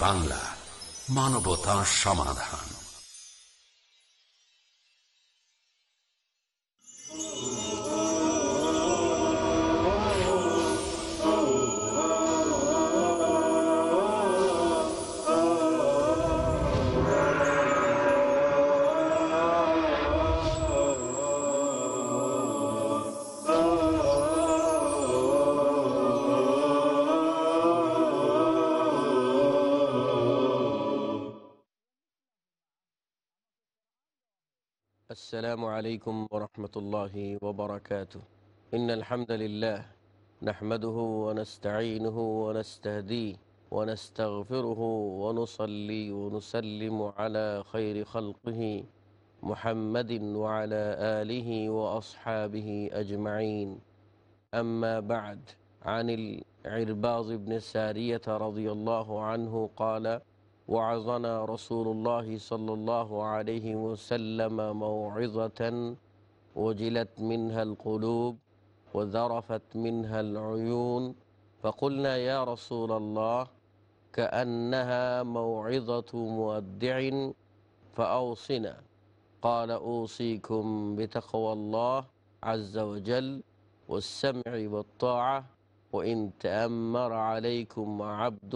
বাংলা মানবতা সমাধান। السلام عليكم ورحمة الله وبركاته. إن الحمد لله نحمده ونستعينه ونستهديه ونستغفره ونصلي ونسلم على خير خلقه محمد وعلى آله وأصحابه أجمعين. أما بعد عن العرباض بن سارية رضي الله عنه قال وعظنا رسول الله صلى الله عليه وسلم موعظة وجلت منها القلوب وذرفت منها العيون فقلنا يا رسول الله كأنها موعظة مودع فأوصنا قال أوصيكم بتقوى الله عز وجل والسمع والطاعة وإن تأمر عليكم عبد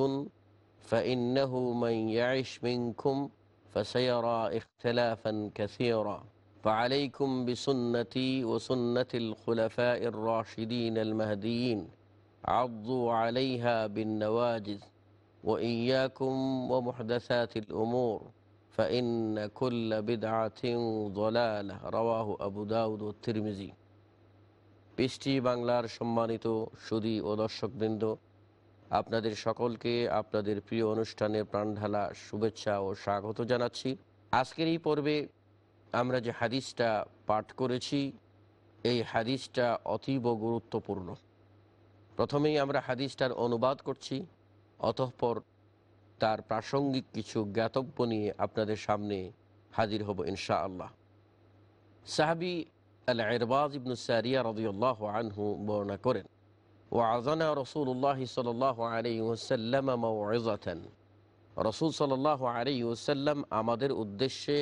فإنه من يعش منكم فسيرى اختلافا كثيرا فعليكم بسنتي وسنة الخلفاء الراشدين المهديين عضوا عليها بالنواجذ وإياكم ومحدثات الأمور فإن كل بدعة ضلالة رواه أبو داود والترمذي বৃষ্টি বাংলার সম্মানিত সুদী ও দর্শকবৃন্দ আপনাদের সকলকে আপনাদের প্রিয় অনুষ্ঠানে প্রাণঢালা শুভেচ্ছা ও স্বাগত জানাচ্ছি। আজকের এই পর্বে আমরা যে হাদিসটা পাঠ করেছি, এই হাদিসটা অতীব গুরুত্বপূর্ণ। প্রথমেই আমরা হাদিসটার অনুবাদ করছি, অতঃপর তার প্রাসঙ্গিক কিছু জ্ঞাতব্য নিয়ে আপনাদের সামনে হাজির হব ইনশা আল্লাহ সাহাবি আল এরবাজ ইবনু সারিয়া রদিউল্লাহ আনহু বর্ণনা করেন ওয়াজানা রসুল্লাহ সাল আলী ওসাল্লাম মৌজান রসুল সাল আলী ওসাল্লাম আমাদের উদ্দেশ্যে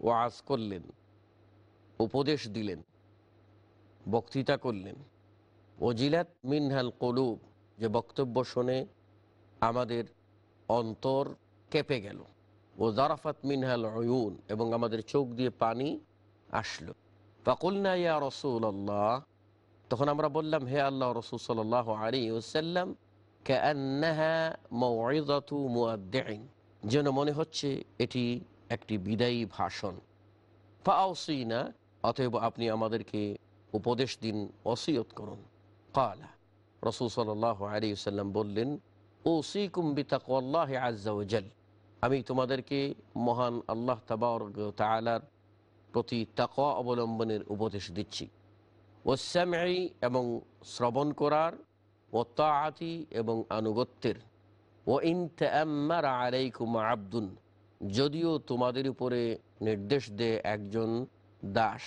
ওয়াজ করলেন, উপদেশ দিলেন, বক্তৃতা করলেন। ওজিলাত মিনহাল কলুব, যে বক্তব্য শুনে আমাদের অন্তর কেঁপে গেল। ও জারাফাত মিনহাল অয়ুন এবং আমাদের চোখ দিয়ে পানি আসলো। ফাকুলনা ইয়া রসুল আল্লাহ তখন আমরা বললাম, হে আল্লাহ রসুল সাল আলী ওসাল্লাম যেন মনে হচ্ছে এটি একটি বিদায়ী ভাষণ। ফাউসিনা অতএব আপনি আমাদেরকে উপদেশ দিন অসিয়ত করুন। কালা রসুল সাল আলী সাল্লাম বললেন ও সিকুম্বিতাকাল্লাহ আজ্জাউজাল আমি তোমাদেরকে মহান আল্লাহ তাবার তালার প্রতি তাকা অবলম্বনের উপদেশ দিচ্ছি। ওসামি এবং শ্রবণ করার ও তাআতি এবং আনুগত্যের। ও ইনতাম্মার আলাইকুম আব্দুন যদিও তোমাদের উপরে নির্দেশ দেয় একজন দাস।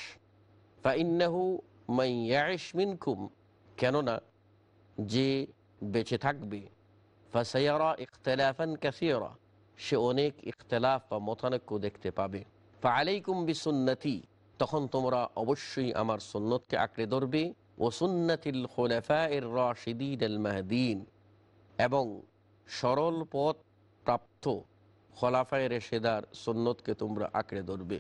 ফা ইন্নাহু মাইয়াশ কেননা যে বেঁচে থাকবে। ফাসাইয়ারা ইখতলাফান কাসিয়ারা সে অনেক ইখতলাফ বা মতানৈক্য দেখতে পাবে। ফা আলাইকুম বিসুন্নতি তখন তোমরা অবশ্যই আমার সুন্নতকে আঁকড়ে ধরবে। ও সুন্নাতিল খোলাফা এর রাশিদিন মাহদিন। এবং সরল পথ প্রাপ্ত খোলাফায় রেশেদার সুন্নতকে তোমরা আঁকড়ে ধরবে।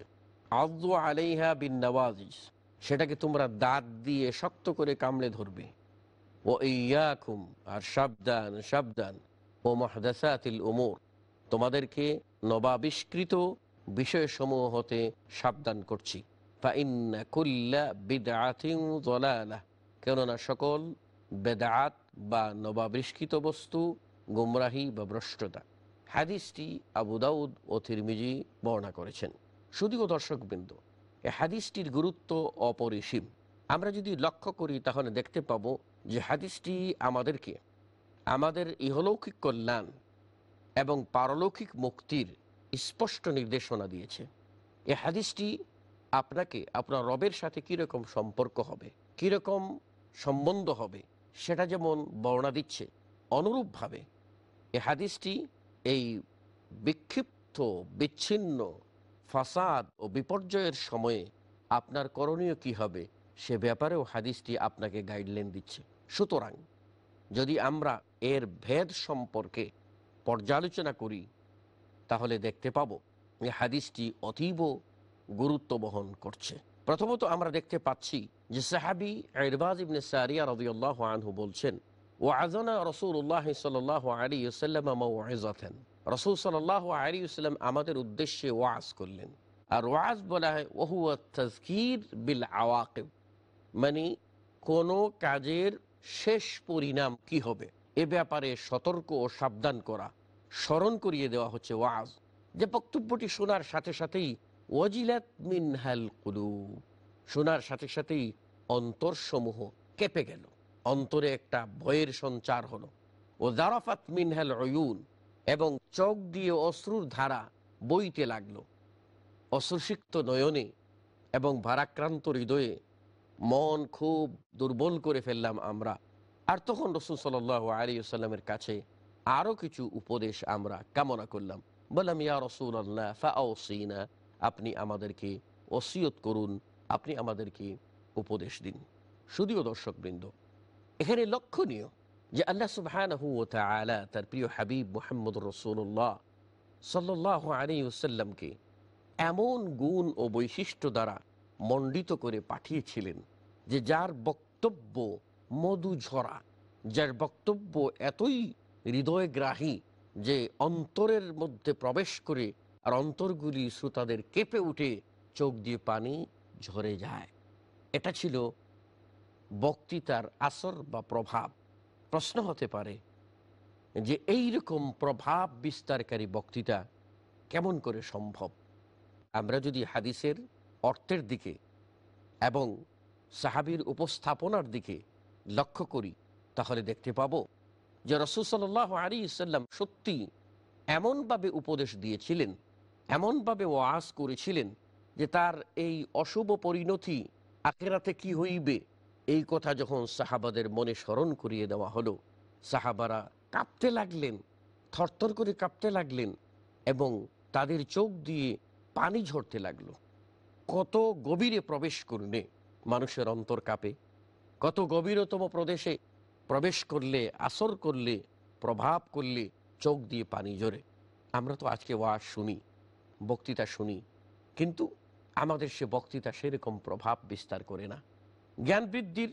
আব্দু আলাইহা বিন নওয়াজিস সেটাকে তোমরা দাঁত দিয়ে শক্ত করে কামড়ে ধরবে। ও ইয়াকুম আর সাবধান সাবধান ও মহদাসাতিল ওমর তোমাদেরকে নবাবিষ্কৃত বিষয়সমূহ হতে সাবধান করছি। কেননা সকল বেদাত বা নবাবিষ্কৃত বস্তু গুমরাহি বা ভ্রষ্টতা। হাদিসটি আবু দাউদ ও থিরমিজি বর্ণনা করেছেন। শুধুও দর্শকবৃন্দ, এ হাদিসটির গুরুত্ব অপরিসীম। আমরা যদি লক্ষ্য করি তাহলে দেখতে পাবো যে হাদিসটি আমাদেরকে, আমাদের ইহলৌকিক কল্যাণ এবং পারলৌকিক মুক্তির স্পষ্ট নির্দেশনা দিয়েছে। এ হাদিসটি আপনাকে, আপনার রবের সাথে কীরকম সম্পর্ক হবে, কীরকম সম্বন্ধ হবে, সেটা যেমন বর্ণা দিচ্ছে, অনুরূপভাবে এ হাদিসটি এই বিক্ষিপ্ত, বিচ্ছিন্ন, ফাসাদ ও বিপর্যয়ের সময়ে আপনার করণীয় কি হবে, সে ব্যাপারেও হাদিসটি আপনাকে গাইডলাইন দিচ্ছে। সুতরাং যদি আমরা এর ভেদ সম্পর্কে পর্যালোচনা করি, তাহলে দেখতে পাব এ হাদিসটি অতীব গুরুত্ব বহন করছে। প্রথমত আমরা দেখতে পাচ্ছি যে সাহাবি ইরবাজ ইবনে সারিয়া রাদিয়াল্লাহু আনহু বলছেন ওয়াজানা রাসূলুল্লাহ সাল্লাল্লাহু আলাইহি ওয়াসাল্লাম মাউইজাতান রাসূল সাল্লাল্লাহু আলাইহি ওয়াসাল্লাম আমাদের উদ্দেশ্যে ওয়াজ করলেন। আর ওয়াজ বলা হয় ওহুয়া তাজকির বিল আওয়াকিব। মানে কোনো কাজের শেষ পরিণাম কি হবে? এ ব্যাপারে সতর্ক ও সাবধান করা, স্মরণ করিয়ে দেওয়া হচ্ছে ওয়াজ। যে বক্তব্যটি শোনার সাথে সাথেই ওয়াজিলাত মিনহাল শোনার সাথে সাথেই কেঁপে গেল। অন্তরে একটা ভয়ের সঞ্চার ও জারাফাত মিনহাল অয়ুন এবং চোখ দিয়ে অশ্রুর ধারা বইতে নয়নে এবং ভারাক্রান্ত হৃদয়ে মন খুব দুর্বল করে ফেললাম আমরা। আর তখন রসুল সাল আলী সাল্লামের কাছে আরও কিছু উপদেশ আমরা কামনা করলাম। বললাম, ইয়া রসুল আল্লাহ আপনি আমাদেরকে ওসিয়ত করুন, আপনি আমাদেরকে উপদেশ দিন। শুধুও দর্শকবৃন্দ, এখানে লক্ষণীয় যে আল্লাহ সুবহানাহু তার প্রিয় হাবিব মুহাম্মদ রসুল্লাহ সাল্লাহ আলী ওসাল্লামকে এমন গুণ ও বৈশিষ্ট্য দ্বারা মণ্ডিত করে পাঠিয়েছিলেন যে যার বক্তব্য মধু ঝরা, যার বক্তব্য এতই হৃদয়গ্রাহী যে অন্তরের মধ্যে প্রবেশ করে আর অন্তরগুলি শ্রোতাদের কেঁপে উঠে চোখ দিয়ে পানি ঝরে যায়। এটা ছিল বক্তৃতার আসর বা প্রভাব। প্রশ্ন হতে পারে যে এই রকম প্রভাব বিস্তারকারী বক্তৃতা কেমন করে সম্ভব? আমরা যদি হাদিসের অর্থের দিকে এবং সাহাবির উপস্থাপনার দিকে লক্ষ্য করি, তাহলে দেখতে পাব যে রসুসাল্লাহ আলী ইসাল্লাম সত্যি এমনভাবে উপদেশ দিয়েছিলেন এমনভাবে ওয়াজ করেছিলেন যে তার এই অশুভ পরিণতি আখেরাতে কি হইবে? এই কথা যখন সাহাবাদের মনে স্মরণ করিয়ে দেওয়া হলো, সাহাবারা কাঁপতে লাগলেন, থরথর করে কাঁপতে লাগলেন এবং তাদের চোখ দিয়ে পানি ঝরতে লাগল। কত গভীরে প্রবেশ করলে মানুষের অন্তর কাঁপে, কত গভীরতম প্রদেশে প্রবেশ করলে, আসর করলে, প্রভাব করলে চোখ দিয়ে পানি জোরে আমরা তো আজকে ওয়াজ শুনি। বক্তৃতা শুনি, কিন্তু আমাদের সে বক্তৃতা সেরকম প্রভাব বিস্তার করে না। জ্ঞান বৃদ্ধির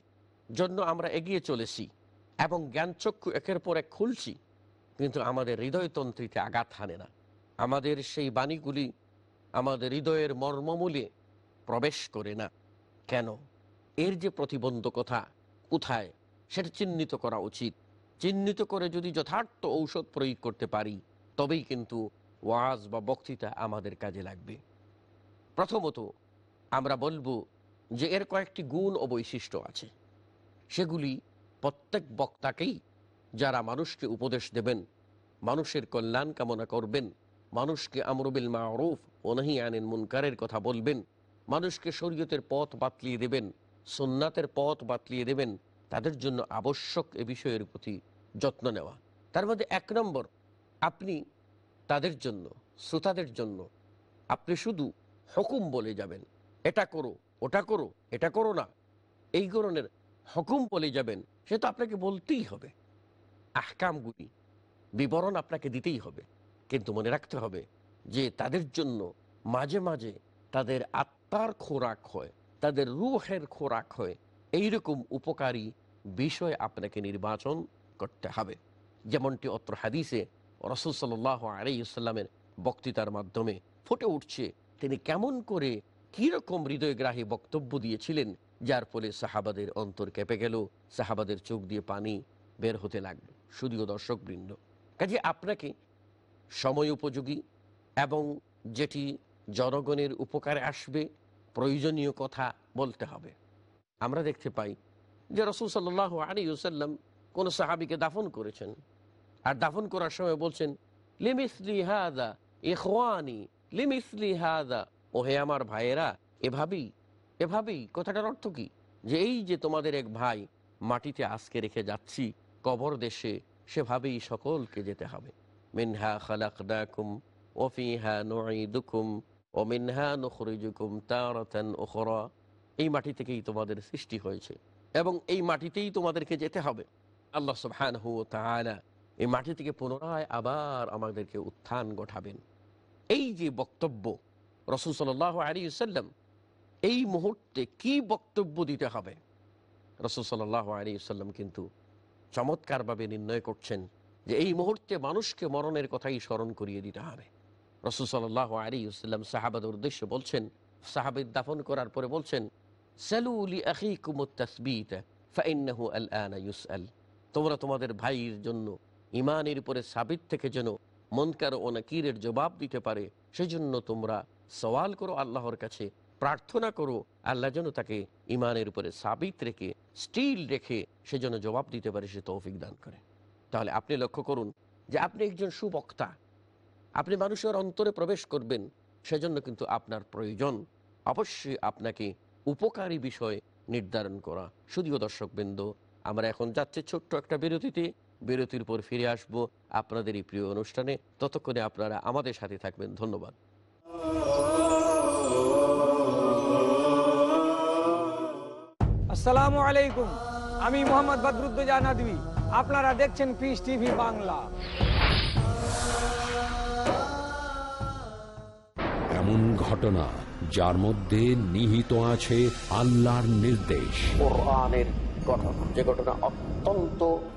জন্য আমরা এগিয়ে চলেছি এবং জ্ঞানচক্ষু একের পর এক খুলছি, কিন্তু আমাদের হৃদয়তন্ত্রীতে আঘাত হানে না। আমাদের সেই বাণীগুলি আমাদের হৃদয়ের মর্মমূলে প্রবেশ করে না। কেন? এর যে প্রতিবন্ধকতা কোথায়, সেটা চিহ্নিত করা উচিত। চিহ্নিত করে যদি যথার্থ ঔষধ প্রয়োগ করতে পারি, তবেই কিন্তু ওয়াজ বা বক্তৃতা আমাদের কাজে লাগবে। প্রথমত আমরা বলব যে এর কয়েকটি গুণ ও বৈশিষ্ট্য আছে। সেগুলি প্রত্যেক বক্তাকেই যারা মানুষকে উপদেশ দেবেন, মানুষের কল্যাণ কামনা করবেন, মানুষকে আমরবিল মারুফ ওনাহি আনেন মুনকারের কথা বলবেন, মানুষকে শরীয়তের পথ বাতলিয়ে দেবেন সোননাথের পথ বাতলিয়ে দেবেন, তাদের জন্য আবশ্যক এ বিষয়ের প্রতি যত্ন নেওয়া। তার মধ্যে এক নম্বর, আপনি তাদের জন্য, শ্রোতাদের জন্য। আপনি শুধু হুকুম বলে যাবেন, এটা করো, ওটা করো, এটা করো না। এই ধরনের হুকুম বলে যাবেন, সে তো আপনাকে বলতেই হবে। আহকামগুলি, বিবরণ আপনাকে দিতেই হবে। কিন্তু মনে রাখতে হবে যে তাদের জন্য মাঝে মাঝে তাদের আত্মার খোরাক হয়, তাদের রুহের খোরাক হয়। এইরকম উপকারী বিষয় আপনাকে নির্বাচন করতে হবে। যেমনটি অত্র হাদিসে রসুল সাল আলাইসাল্লামের বক্তৃতার মাধ্যমে ফুটে উঠছে তিনি কেমন করে কীরকম হৃদয়গ্রাহী বক্তব্য দিয়েছিলেন, যার ফলে সাহাবাদের অন্তর কেঁপে গেল, সাহাবাদের চোখ দিয়ে পানি বের হতে লাগল। শুধুও দর্শকবৃন্দ। কাজে আপনাকে সময় উপযোগী এবং যেটি জনগণের উপকারে আসবে, প্রয়োজনীয় কথা বলতে হবে। আমরা দেখতে পাই যে রসুল সাল্লাহ আলী ওসাল্লাম কোন সাহাবিকে দাফন করেছেন। আর দাফন করার সময় বলছেন, লিমিসলি হাদা, ইখওয়ানি, লিমিসলি হাদা ও হে আমার ভাইয়েরা, এভাবেই এভাবেই, কথাটার অর্থ কি? যে এই যে তোমাদের এক ভাই মাটিতে আজকে রেখে যাচ্ছি, কবর দেশে, সেভাবেই সকলকে যেতে হবে। মিনহা খালাকনাকুম ওফিহা নুঈদুকুম ও মিনহা নুখরিজুকুম তারাতান উখরা। এই মাটি থেকেই তোমাদের সৃষ্টি হয়েছে এবং এই মাটিতেই তোমাদেরকে যেতে হবে। আল্লাহ সুবহানাহু ওয়া তাআলা এই মাটি থেকে পুনরায় আবার আমাদেরকে উত্থান ঘটাবেন। এই যে বক্তব্য রসুল সাল্লাহ আলী সাল্লাম এই মুহূর্তে কি বক্তব্য দিতে হবে? রসুল সাল্লাহ আলী সাল্লাম কিন্তু চমৎকারভাবে নির্ণয় করছেন যে এই মুহূর্তে মানুষকে মরণের কথাই স্মরণ করিয়ে দিতে হবে। রসুল সাল্লাহ আলী সাল্লাম সাহাবাদের উদ্দেশ্যে বলছেন, সাহাবের দাফন করার পরে বলছেন তোমরা তোমাদের ভাইয়ের জন্য ইমানের উপরে সাবিত থেকে যেন মনকার ও নাকিরের জবাব দিতে পারে, সেজন্য তোমরা সওয়াল করো আল্লাহর কাছে, প্রার্থনা করো, আল্লাহ যেন তাকে ইমানের উপরে সাবিত রেখে, স্টিল রেখে সে যেন জবাব দিতে পারে, সে তৌফিক দান করে। তাহলে আপনি লক্ষ্য করুন যে আপনি একজন সুবক্তা। আপনি মানুষের অন্তরে প্রবেশ করবেন, সেজন্য কিন্তু আপনার প্রয়োজন অবশ্যই আপনাকে উপকারী বিষয় নির্ধারণ করা। শুধুও দর্শকবৃন্দ, আমরা এখন যাচ্ছি ছোট্ট একটা বিরতিতে। বিরতির পর ফিরে আসব আপনাদের এই প্রিয় অনুষ্ঠানে। ততক্ষণে আপনারা আমাদের সাথে থাকবেন। ধন্যবাদ। আসসালামু আলাইকুম। আমি মোহাম্মদ বদরুদ্দোজা নদী আপনারা দেখছেন পিস টিভি বাংলা। এমন ঘটনা যার মধ্যে নিহিত আছে আল্লাহর নির্দেশ। যে ঘটনা অত্যন্ত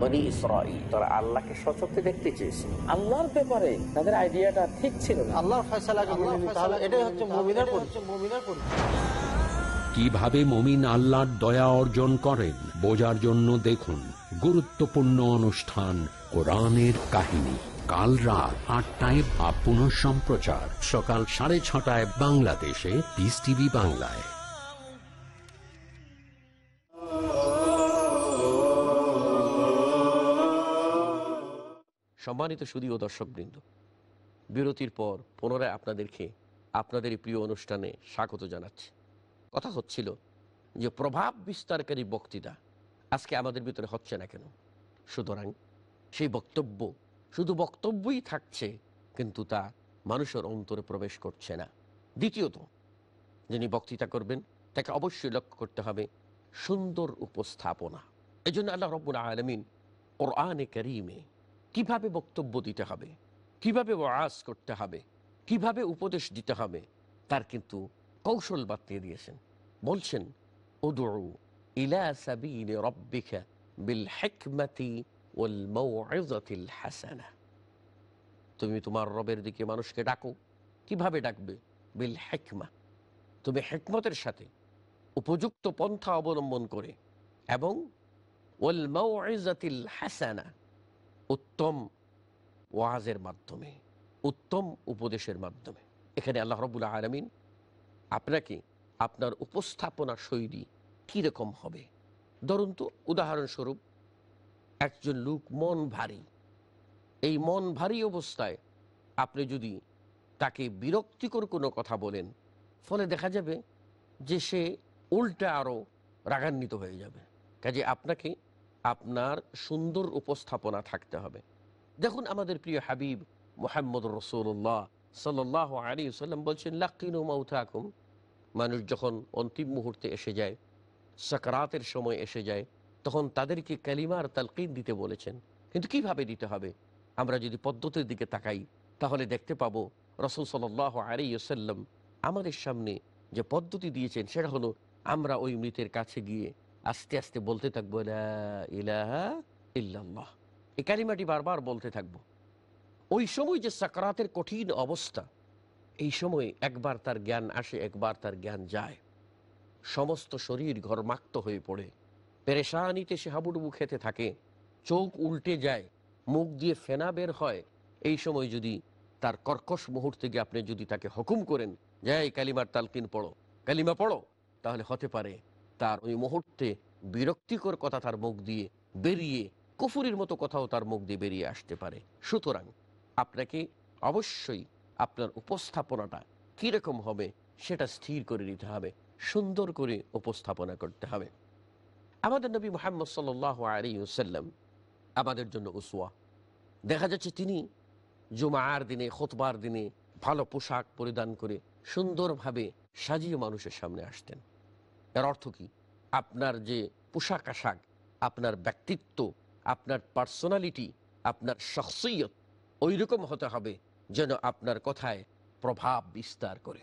বনি ইসরাইল তারা আল্লাহকে সচক্ষে দেখতে চেয়েছিল আল্লাহর ব্যাপারে তাদের আইডিয়াটা ঠিক ছিল না। আল্লাহর ফয়সালাকে এটাই হচ্ছে মুমিনের পরিচয়। মুমিনের পরিচয়। কীভাবে মমিন আল্লাহর দয়া অর্জন করেন বোঝার জন্য দেখুন গুরুত্বপূর্ণ অনুষ্ঠান কোরআনের কাহিনী। কাল রাত আটটায় বা পুনঃ সম্প্রচার সকাল সাড়ে ছটায় বাংলাদেশে পিস টিভি বাংলায়। সম্মানিত সুদী ও দর্শকবৃন্দ, বিরতির পর পুনরায় আপনাদেরকে আপনাদের প্রিয় অনুষ্ঠানে স্বাগত জানাচ্ছি। কথা হচ্ছিল যে প্রভাব বিস্তারকারী বক্তৃতা আজকে আমাদের ভিতরে হচ্ছে না কেন? সুতরাং সেই বক্তব্য শুধু বক্তব্যই থাকছে, কিন্তু তা মানুষের অন্তরে প্রবেশ করছে না। দ্বিতীয়ত, যিনি বক্তৃতা করবেন, তাকে অবশ্যই লক্ষ্য করতে হবে সুন্দর উপস্থাপনা। এই জন্য আল্লাহ রব্বুল আলমিন কোরআনে করিমে কীভাবে বক্তব্য দিতে হবে? কীভাবে ওয়াজ করতে হবে? কীভাবে উপদেশ দিতে হবে? তার কিন্তু কৌশল বাতিয়ে দিয়েছেন। বলছেন হাসানা। তুমি তোমার রবের দিকে মানুষকে ডাকো। কীভাবে ডাকবে? বিল হেকমা। তুমি হেকমতের সাথে উপযুক্ত পন্থা অবলম্বন করে এবং ওয়াল মাউইযাতিল হাসানা উত্তম ওয়াজের মাধ্যমে, উত্তম উপদেশের মাধ্যমে। এখানে আল্লাহ রবুল্লা আলমিন আপনাকে আপনার উপস্থাপনা শৈলী কীরকম হবে? ধরুন তো, উদাহরণস্বরূপ, একজন লোক মন ভারী। এই মন ভারী অবস্থায় আপনি যদি তাকে বিরক্তিকর কোনো কথা বলেন, ফলে দেখা যাবে যে সে উল্টা আরও রাগান্বিত হয়ে যাবে। কাজে আপনাকে আপনার সুন্দর উপস্থাপনা থাকতে হবে। দেখুন আমাদের প্রিয় হাবিব মোহাম্মদ রসুল্লাহ সাল্লাহ আলী সাল্লাম বলছেন মাউথাকুম মানুষ যখন অন্তিম মুহূর্তে এসে যায়, সাকরাতের সময় এসে যায়, তখন তাদেরকে কালিমার তালকিন দিতে বলেছেন। কিন্তু কীভাবে দিতে হবে? আমরা যদি পদ্ধতির দিকে তাকাই, তাহলে দেখতে পাব রসুল সাল্লাহ আলী সাল্লাম আমাদের সামনে যে পদ্ধতি দিয়েছেন, সেটা হলো আমরা ওই মৃতের কাছে গিয়ে আস্তে আস্তে বলতে থাকব ইলাহা ইল্লাল্লাহ। এই কালিমাটি বারবার বলতে থাকব। ওই সময় যে সাকরাতের কঠিন অবস্থা, এই সময় একবার তার জ্ঞান আসে, একবার তার জ্ঞান যায়। সমস্ত শরীর ঘরমাক্ত হয়ে পড়ে। পেরেশানিতে সে হাবুডুবু খেতে থাকে। চোখ উল্টে যায়, মুখ দিয়ে ফেনা বের হয়। এই সময় যদি তার কর্কশ মুহূর্তে গিয়ে আপনি যদি তাকে হুকুম করেন, যে এই কালিমার তালকিন পড়ো, কালিমা পড়ো, তাহলে হতে পারে তার ওই মুহূর্তে বিরক্তিকর কথা তার মুখ দিয়ে বেরিয়ে, কুফুরির মতো কথাও তার মুখ দিয়ে বেরিয়ে আসতে পারে। সুতরাং আপনাকে অবশ্যই আপনার উপস্থাপনাটা কীরকম হবে সেটা স্থির করে নিতে হবে, সুন্দর করে উপস্থাপনা করতে হবে। আমাদের নবী মোহাম্মদ সাল আলী সাল্লাম আমাদের জন্য উসুয়া দেখা যাচ্ছে তিনি জুমার দিনে, খোতবার দিনে ভালো পোশাক পরিধান করে সুন্দরভাবে সাজিয়ে মানুষের সামনে আসতেন। এর অর্থ কি? আপনার যে পোশাক আশাক, আপনার ব্যক্তিত্ব, আপনার পার্সোনালিটি আপনার শখসিয়ত ওই রকম হতে হবে যেন আপনার কথায় প্রভাব বিস্তার করে।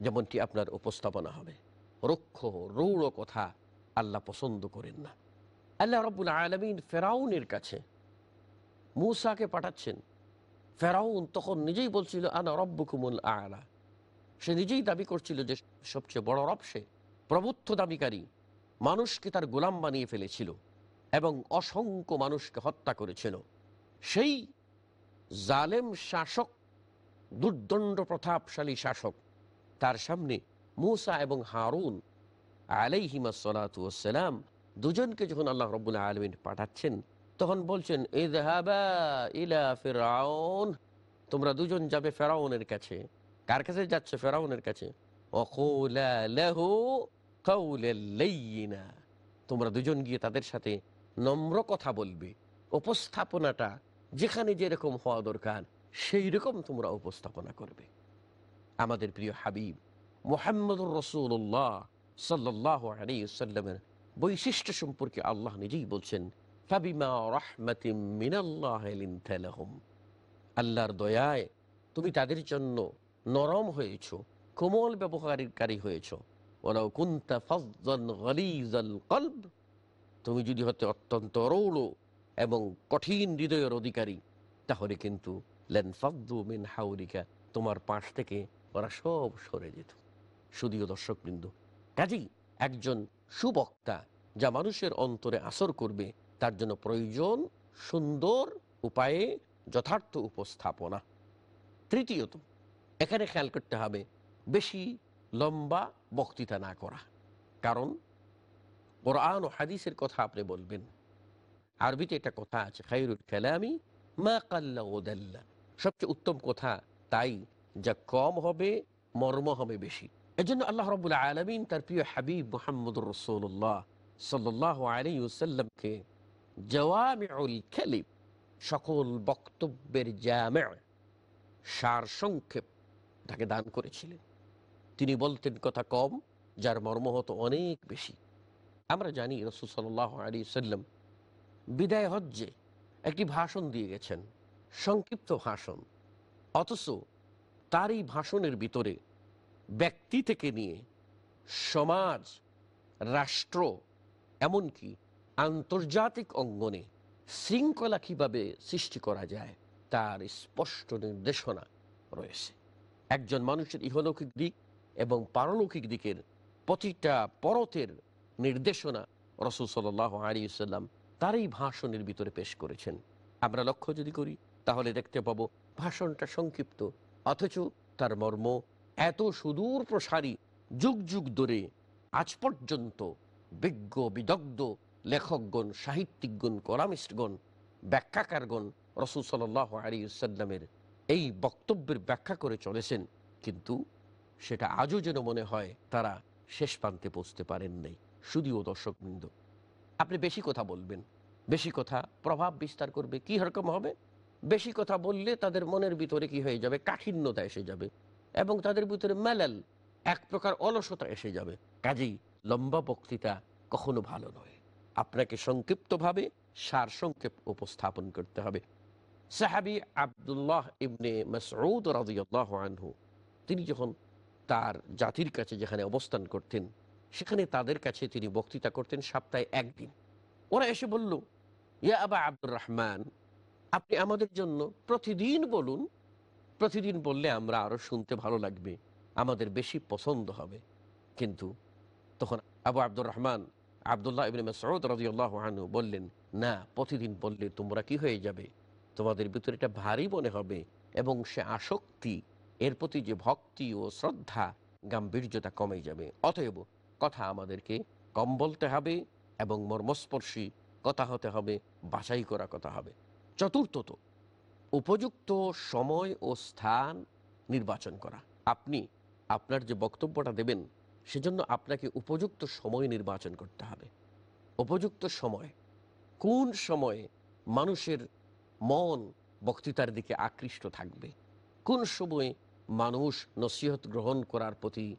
যেমনটি আপনার উপস্থাপনা হবে। রুক্ষ রৌড় কথা আল্লাহ পছন্দ করেন না। আল্লাহ রব্বুল আলমিন ফেরাউনের কাছে মূসাকে পাঠাচ্ছেন। ফেরাউন তখন নিজেই বলছিল, আনা রব্বুকুমুল আলা। সে নিজেই দাবি করছিল যে সবচেয়ে বড় রব সে। প্রভুত্ব দাবিকারী মানুষকে তার গোলাম বানিয়ে ফেলেছিল এবং অসংখ্য মানুষকে হত্যা করেছিল। সেই জালেম শাসক, দুর্দণ্ড প্রতাপশালী শাসক, তার সামনে মূসা এবং হারুন আলাইহিমা সালাতাম দুজনকে যখন আল্লাহ রব্বুল আলমিন পাঠাচ্ছেন, তখন বলছেন ফেরাউন তোমরা দুজন যাবে ফেরাউনের কাছে। কার কাছে যাচ্ছে? ফেরাউনের কাছে। লাহু তোমরা দুজন গিয়ে তাদের সাথে নম্র কথা বলবে। উপস্থাপনাটা যেখানে যেরকম হওয়া দরকার সেই রকম তোমরা উপস্থাপনা করবে। আমাদের প্রিয় হাবিব মোহাম্মদুর রসুল্লাহ সাল্লাহ বৈশিষ্ট্য সম্পর্কে আল্লাহ নিজেই বলছেন। আল্লাহর দয়ায় তুমি তাদের জন্য নরম হয়েছ, কোমল ব্যবহারকারী হয়েছ। ওরাও কুন্তা ফজ্জান গলিজাল তুমি যদি হতে অত্যন্ত রৌড় এবং কঠিন হৃদয়ের অধিকারী, তাহলে কিন্তু লেন ফদ্দু মিন হাউরিকা তোমার পাশ থেকে ওরা সব সরে যেত। শুধুও দর্শকবৃন্দ, কাজেই একজন সুবক্তা যা মানুষের অন্তরে আসর করবে, তার জন্য প্রয়োজন সুন্দর উপায়ে যথার্থ উপস্থাপনা। তৃতীয়ত, এখানে খেয়াল করতে হবে, বেশি লম্বা বক্তৃতা না করা। কারণ কোরআন ও হাদিসের কথা আপনি বলবেন, আরবিতে একটা কথা আছে খাইরুল কালামি মা কাল্লা ওদাল্লা। সবচেয়ে উত্তম কথা তাই, যা কম হবে, মর্ম হবে বেশি। এজন্য আল্লাহ রবুল্লা আলমিন তার প্রিয় হাবিব মোহাম্মদ রসোল্লাহ সাল্লাহ আলী সাল্লামকে জওয়ামিউল খেলিব সকল বক্তব্যের জামে সার সংক্ষেপ তাকে দান করেছিলেন। তিনি বলতেন, কথা কম, যার মর্ম হতো অনেক বেশি। আমরা জানি রসুল সাল্লাহ আলী সাল্লাম বিদায় হজ্জে একটি ভাষণ দিয়ে গেছেন, সংক্ষিপ্ত ভাষণ। অথচ তার এই ভাষণের ভিতরে ব্যক্তি থেকে নিয়ে সমাজ, রাষ্ট্র, এমনকি আন্তর্জাতিক অঙ্গনে শৃঙ্খলা কীভাবে সৃষ্টি করা যায়, তার স্পষ্ট নির্দেশনা রয়েছে। একজন মানুষের ইহলৌকিক দিক এবং পারলৌকিক দিকের প্রতিটা পরতের নির্দেশনা রসুল সাল আলী সাল্লাম তার এই ভাষণের ভিতরে পেশ করেছেন। আমরা লক্ষ্য যদি করি, তাহলে দেখতে পাব ভাষণটা সংক্ষিপ্ত, অথচ তার মর্ম এত সুদূর প্রসারী যুগ যুগ ধরে আজ পর্যন্ত বিজ্ঞ, বিদগ্ধ লেখকগণ, সাহিত্যিকগণ, কলামিস্টগণ, ব্যাখ্যাকারগণ রসুল সাল আলী সাল্লামের এই বক্তব্যের ব্যাখ্যা করে চলেছেন। কিন্তু সেটা আজও যেন মনে হয় তারা শেষ প্রান্তে পৌঁছতে পারেন নাই শুধুও দর্শকবৃন্দ। আপনি বেশি কথা বলবেন। বেশি কথা প্রভাব বিস্তার করবে। কি রকম হবে? বেশি কথা বললে তাদের মনের ভিতরে কি হয়ে যাবে? কাঠিন্যতা এসে যাবে এবং তাদের ভিতরে মেলাল, এক প্রকার অলসতা এসে যাবে। কাজেই লম্বা বক্তৃতা কখনো ভালো নয়। আপনাকে সংক্ষিপ্তভাবে সার সংক্ষেপ উপস্থাপন করতে হবে। সাহাবি আবদুল্লাহ ইবনে মাসউদ রাদিয়াল্লাহু আনহু, তিনি যখন তার জাতির কাছে যেখানে অবস্থান করতেন, সেখানে তাদের কাছে তিনি বক্তৃতা করতেন সপ্তাহে একদিন। ওরা এসে বলল, ইয়া আবা আব্দুর রহমান, আপনি আমাদের জন্য প্রতিদিন বলুন, প্রতিদিন বললে আমরা আরও শুনতে ভালো লাগবে, আমাদের বেশি পছন্দ হবে। কিন্তু তখন আবু আব্দুর রহমান, আবদুল্লাহ ইবিন সৌদ রাজিউল্লাহ বললেন, না, প্রতিদিন বললে তোমরা কি হয়ে যাবে? তোমাদের ভিতরে এটা ভারী মনে হবে এবং সে আসক্তি এর প্রতি যে ভক্তি ও শ্রদ্ধা গাম্ভীর্যতা কমে যাবে। অতএব কথা আমাদেরকে কম বলতে হবে এবং মর্মস্পর্শী কথা হতে হবে, বাছাই করা কথা হবে। চতুর্থত, উপযুক্ত সময় ও স্থান নির্বাচন করা। আপনি আপনার যে বক্তব্যটা দেবেন, সেজন্য আপনাকে উপযুক্ত সময় নির্বাচন করতে হবে। উপযুক্ত সময়, কোন সময়ে মানুষের মন বক্তৃতার দিকে আকৃষ্ট থাকবে? কোন সময়ে মানুষ নসিহত গ্রহণ করার প্রতি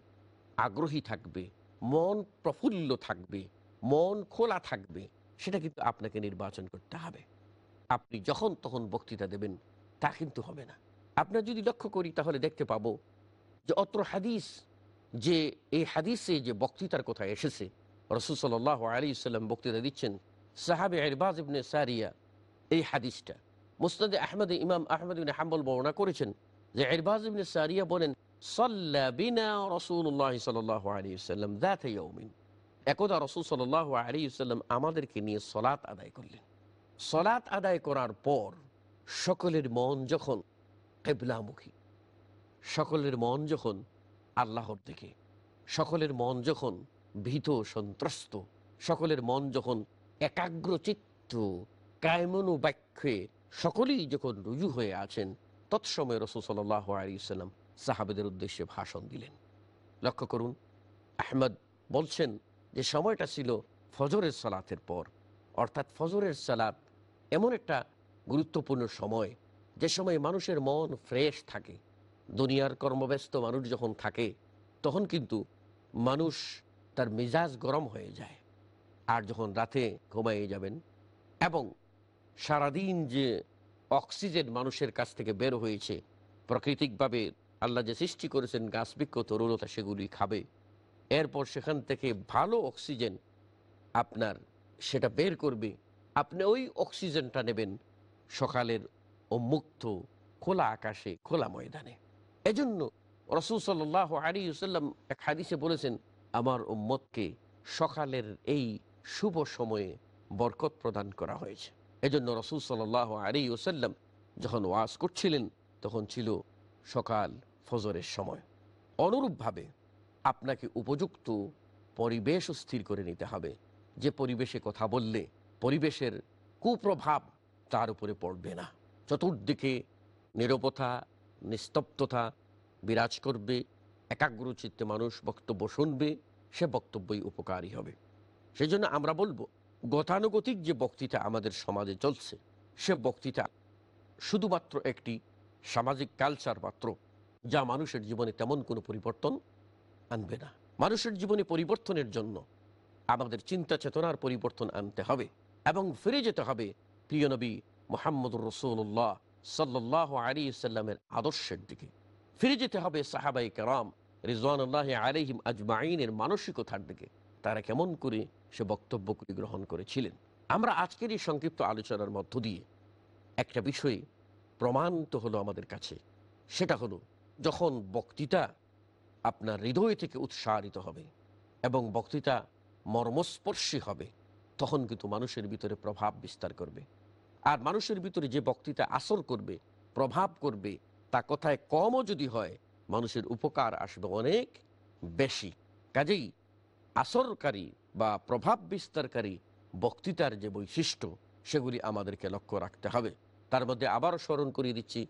আগ্রহী থাকবে, মন প্রফুল্ল থাকবে, মন খোলা থাকবে, সেটা কিন্তু আপনাকে নির্বাচন করতে হবে। আপনি যখন তখন বক্তৃতা দেবেন, তা কিন্তু হবে না। আপনার যদি লক্ষ্য করি, তাহলে দেখতে পাবো যে অত্র হাদিস, যে এই হাদিসে যে বক্তৃতার কথা এসেছে, রসুল সাল আলী সাল্লাম বক্তৃতা দিচ্ছেন, সাহাবে আরবাজ ইবনে সারিয়া, এই হাদিসটা। মুস্তাদে আহমদ ইমাম আহমদ ইবনে হাম্বল বর্ণনা করেছেন যে আরবাজ সারিয়া বলেন বিনা একদা রসুল সাল্লাম আমাদেরকে নিয়ে সলাৎ আদায় করলেন। সলাৎ আদায় করার পর সকলের মন যখন কেবলামুখী, সকলের মন যখন আল্লাহর দিকে, সকলের মন যখন ভীত, সন্ত্রস্ত, সকলের মন যখন একাগ্রচিত্ত কায়মনু বাক্যে সকলেই যখন রুজু হয়ে আছেন তৎসময় রসুল সাল্লাহ আলিয়াল্লাম সাহাবেদের উদ্দেশ্যে ভাষণ দিলেন। লক্ষ্য করুন, আহমদ বলছেন যে সময়টা ছিল ফজরের সালাতের পর। অর্থাৎ ফজরের সালাত এমন একটা গুরুত্বপূর্ণ সময়, যে সময় মানুষের মন ফ্রেশ থাকে। দুনিয়ার কর্মব্যস্ত মানুষ যখন থাকে, তখন কিন্তু মানুষ তার মেজাজ গরম হয়ে যায়। আর যখন রাতে ঘুমাইয়ে যাবেন এবং সারাদিন যে অক্সিজেন মানুষের কাছ থেকে বের হয়েছে। প্রাকৃতিকভাবে আল্লাহ যে সৃষ্টি করেছেন গাছবৃক্ষ তরুণতা সেগুলি খাবে। এরপর সেখান থেকে ভালো অক্সিজেন আপনার সেটা বের করবে। আপনি ওই অক্সিজেনটা নেবেন সকালের উন্মুক্ত খোলা আকাশে, খোলা ময়দানে। এজন্য রসুল সাল্লাহ আলী সাল্লাম এক হাদিসে বলেছেন, আমার উম্মতকে সকালের এই শুভ সময়ে বরকত প্রদান করা হয়েছে। এজন্য রসুল সাল্লাহ আলী ওসাল্লাম যখন ওয়াজ করছিলেন, তখন ছিল সকাল ফজরের সময়। অনুরূপভাবে আপনাকে উপযুক্ত পরিবেশ স্থির করে নিতে হবে। যে পরিবেশে কথা বললে পরিবেশের কুপ্রভাব তার উপরে পড়বে না। চতুর্দিকে নিরবতা, নিস্তব্ধতা বিরাজ করবে একাগ্র চিত্তে মানুষ বক্তব্য শুনবে, সে বক্তব্যই উপকারী হবে। সেই জন্য আমরা বলব গতানুগতিক যে বক্তৃতা আমাদের সমাজে চলছে, সে বক্তৃতা শুধুমাত্র একটি সামাজিক কালচার মাত্র, যা মানুষের জীবনে তেমন কোনো পরিবর্তন আনবে না। মানুষের জীবনে পরিবর্তনের জন্য আমাদের চিন্তা চেতনার পরিবর্তন আনতে হবে এবং ফিরে যেতে হবে প্রিয় নবী মোহাম্মদুর রসুল্লাহ সাল্লাহ আলী সাল্লামের আদর্শের দিকে। ফিরে যেতে হবে সাহাবাই কেরাম রিজওয়ানুল্লাহ আলহিম আজমাইনের মানসিকতার দিকে। তারা কেমন করে সে বক্তব্যগুলি গ্রহণ করেছিলেন। আমরা আজকের এই সংক্ষিপ্ত আলোচনার মধ্য দিয়ে একটা বিষয় প্রমাণিত হলো আমাদের কাছে। সেটা হলো, যখন বক্তৃতা আপনার হৃদয় থেকে উৎসাহিত হবে এবং বক্তৃতা মর্মস্পর্শী হবে, তখন কিন্তু মানুষের ভিতরে প্রভাব বিস্তার করবে। আর মানুষের ভিতরে যে বক্তৃতা আসর করবে, প্রভাব করবে, তা কথায় কমও যদি হয়, মানুষের উপকার আসবে অনেক বেশি। কাজেই আসরকারী বা প্রভাব বিস্তারকারী বক্তৃতার যে বৈশিষ্ট্য, সেগুলি আমাদেরকে লক্ষ্য রাখতে হবে। তার মধ্যে আবারও স্মরণ করিয়ে দিচ্ছি,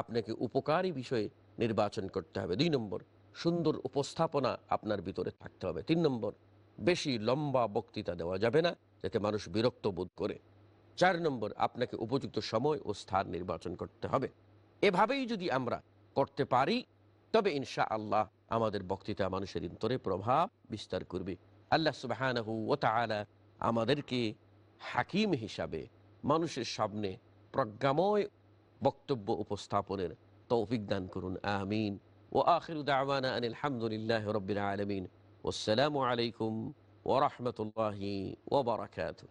আপনাকে উপকারী বিষয়ে নির্বাচন করতে হবে। দুই নম্বর, সুন্দর উপস্থাপনা আপনার ভিতরে থাকতে হবে। তিন নম্বর, বেশি লম্বা বক্তৃতা দেওয়া যাবে না, যাতে মানুষ বিরক্ত বোধ করে। চার নম্বর, আপনাকে উপযুক্ত সময় ও স্থান নির্বাচন করতে হবে। এভাবেই যদি আমরা করতে পারি, তবে ইনশা আল্লাহ আমাদের বক্তৃতা মানুষের অন্তরে প্রভাব বিস্তার করবে। আল্লাহ সুবাহ আমাদেরকে হাকিম হিসাবে মানুষের সামনে প্রজ্ঞাময় বক্তব্য উপস্থাপনের তৌফিক দান করুন। আমিন। ও আখির দাওয়ানা আলহামদুলিল্লাহ রবিল আলমিন। ওসালামু আলাইকুম ওরহমতুল্লাহি ওবরাকাতুহ